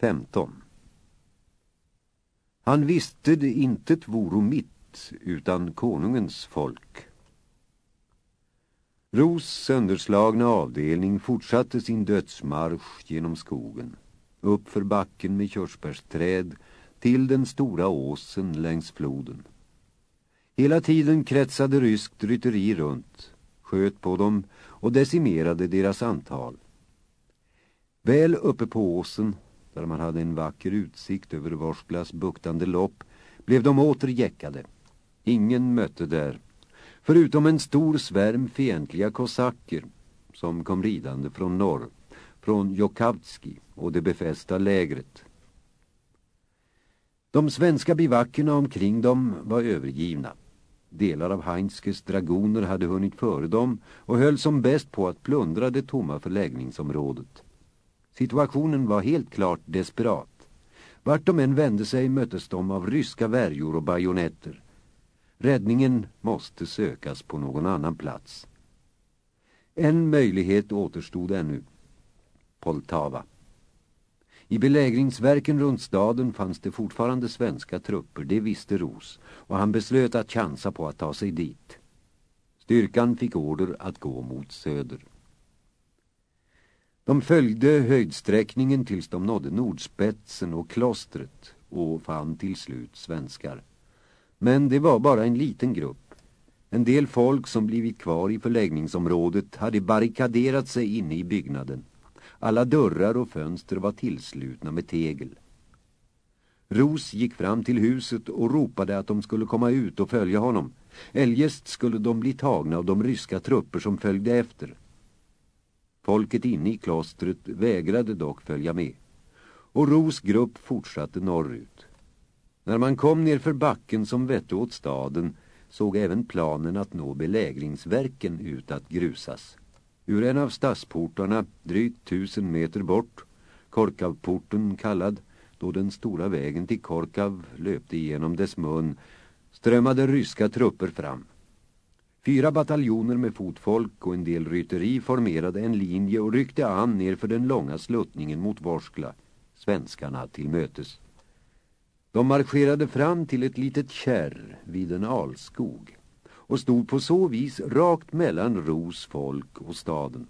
15 Han visste det intet voro mitt utan konungens folk. Ros sönderslagna avdelning fortsatte sin dödsmarsch genom skogen, upp för backen med körsbärsträd till den stora åsen längs floden. Hela tiden kretsade ryskt rytteri runt, sköt på dem och decimerade deras antal. Väl uppe på åsen, där man hade en vacker utsikt över Vorsklas buktande lopp, blev de åter jäckade. Ingen mötte där, förutom en stor svärm fientliga kosacker som kom ridande från norr, från Jokavtski och det befästa lägret. De svenska bivackerna omkring dem var övergivna. Delar av Heinskes dragoner hade hunnit före dem och höll som bäst på att plundra det tomma förläggningsområdet. Situationen var helt klart desperat. Vart de än vände sig möttes de av ryska värjor och bajonetter. Räddningen måste sökas på någon annan plats. En möjlighet återstod ännu. Poltava. I belägringsverken runt staden fanns det fortfarande svenska trupper, det visste Ros, och han beslöt att chansa på att ta sig dit. Styrkan fick order att gå mot söder. De följde höjdsträckningen tills de nådde nordspetsen och klostret och fann till slut svenskar. Men det var bara en liten grupp. En del folk som blivit kvar i förläggningsområdet hade barrikaderat sig inne i byggnaden. Alla dörrar och fönster var tillslutna med tegel. Ros gick fram till huset och ropade att de skulle komma ut och följa honom. Eljest skulle de bli tagna av de ryska trupper som följde efter. Folket inne i klostret vägrade dock följa med. Och Ros grupp fortsatte norrut. När man kom ner för backen som vette åt staden såg även planen att nå belägringsverken ut att grusas. Ur en av stadsportarna, drygt tusen meter bort, Korkavporten kallad, då den stora vägen till Korkav löpte igenom dess mun, strömmade ryska trupper fram. Fyra bataljoner med fotfolk och en del rytteri formerade en linje och ryckte an ner för den långa sluttningen mot Vorskla, svenskarna till mötes. De marscherade fram till ett litet kärr vid en alskog och stod på så vis rakt mellan Ros folk och staden.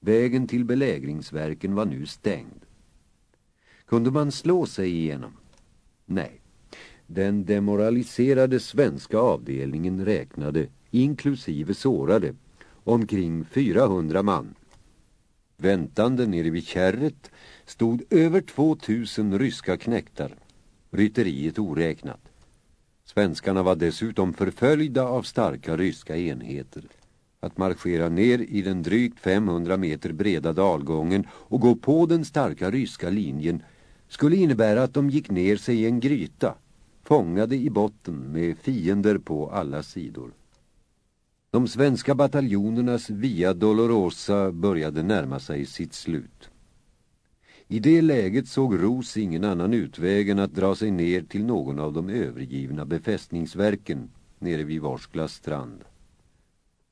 Vägen till belägringsverken var nu stängd. Kunde man slå sig igenom? Nej. Den demoraliserade svenska avdelningen räknade, inklusive sårade, omkring 400 man. Väntande nere vid kärret stod över 2000 ryska knäktar, rytteriet oräknat. Svenskarna var dessutom förföljda av starka ryska enheter. Att marschera ner i den drygt 500 meter breda dalgången och gå på den starka ryska linjen skulle innebära att de gick ner sig i en gryta, fångade i botten med fiender på alla sidor. De svenska bataljonernas Via Dolorosa började närma sig sitt slut. I det läget såg Ros ingen annan utväg än att dra sig ner till någon av de övergivna befästningsverken nere vid Vorsklas strand.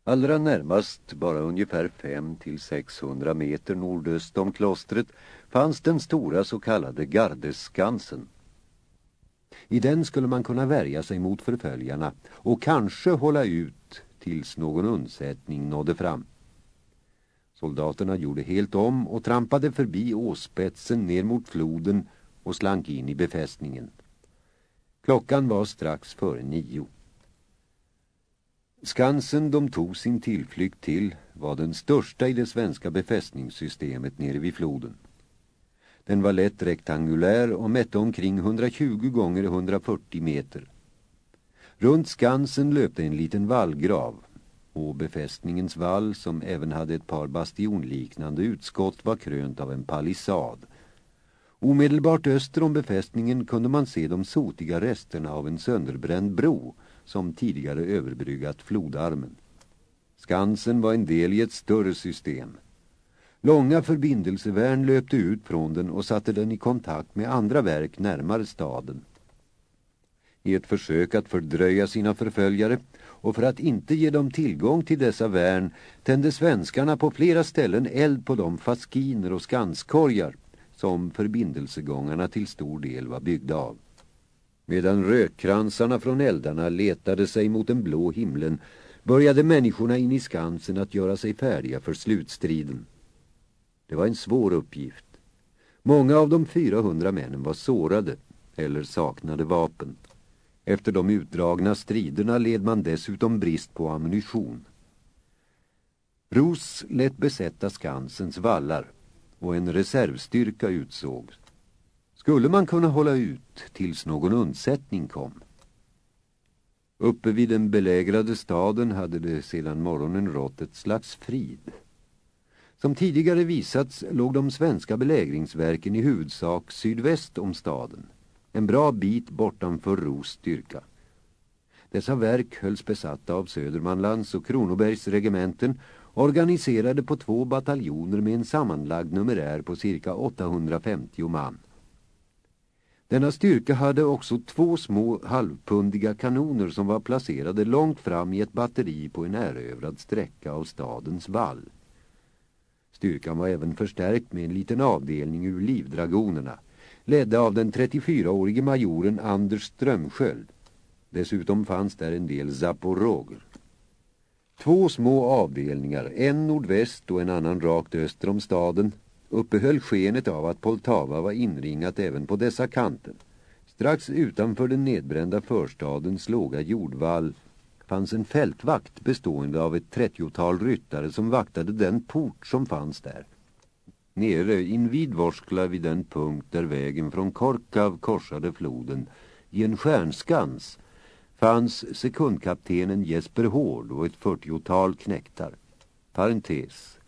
Allra närmast, bara ungefär 5 till 600 meter nordöst om klostret, fanns den stora så kallade Gardeskansen. I den skulle man kunna värja sig mot förföljarna och kanske hålla ut tills någon undsättning nådde fram. Soldaterna gjorde helt om och trampade förbi åspetsen ner mot floden och slank in i befästningen. Klockan var strax före nio. Skansen de tog sin tillflykt till var den största i det svenska befästningssystemet nere vid floden. Den var lätt rektangulär och mätte omkring 120 gånger 140 meter. Runt Skansen löpte en liten vallgrav och befästningens vall som även hade ett par bastionliknande utskott var krönt av en palissad. Omedelbart öster om befästningen kunde man se de sotiga resterna av en sönderbränd bro som tidigare överbryggat flodarmen. Skansen var en del i ett större system. Långa förbindelsevärn löpte ut från den och satte den i kontakt med andra verk närmare staden. I ett försök att fördröja sina förföljare och för att inte ge dem tillgång till dessa värn tände svenskarna på flera ställen eld på de faskiner och skanskorgar som förbindelsegångarna till stor del var byggda av. Medan rökkransarna från eldarna letade sig mot den blå himlen började människorna in i Skansen att göra sig färdiga för slutstriden. Det var en svår uppgift. Många av de 400 männen var sårade eller saknade vapen. Efter de utdragna striderna led man dessutom brist på ammunition. Ros lät besätta Skansens vallar och en reservstyrka utsågs. Skulle man kunna hålla ut tills någon undsättning kom? Uppe vid den belägrade staden hade det sedan morgonen rått ett slags frid. Som tidigare visats låg de svenska belägringsverken i huvudsak sydväst om staden, en bra bit bortanför Ros styrka. Dessa verk hölls besatta av Södermanlands och Kronobergs regementen organiserade på två bataljoner med en sammanlagd numerär på cirka 850 man. Denna styrka hade också två små halvpundiga kanoner som var placerade långt fram i ett batteri på en erövrad sträcka av stadens vall. Styrkan var även förstärkt med en liten avdelning ur livdragonerna, ledde av den 34-årige majoren Anders Strömsköld. Dessutom fanns där en del zaporoger. Två små avdelningar, en nordväst och en annan rakt öster om staden, uppehöll skenet av att Poltava var inringat även på dessa kanten. Strax utanför den nedbrända förstadens låga jordvall fanns en fältvakt bestående av ett trettiotal ryttare som vaktade den port som fanns där. Nere invid Vorskla vid den punkt där vägen från Korkav korsade floden i en stjärnskans fanns sekundkaptenen Jesper Hård och ett fyrtiotal knäktar. Parentes.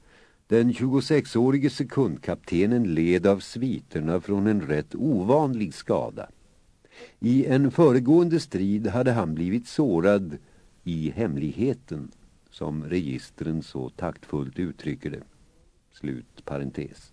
Den 26-årige sekundkaptenen led av sviterna från en rätt ovanlig skada. I en föregående strid hade han blivit sårad i hemligheten, som registren så taktfullt uttrycker det. Slut parentes.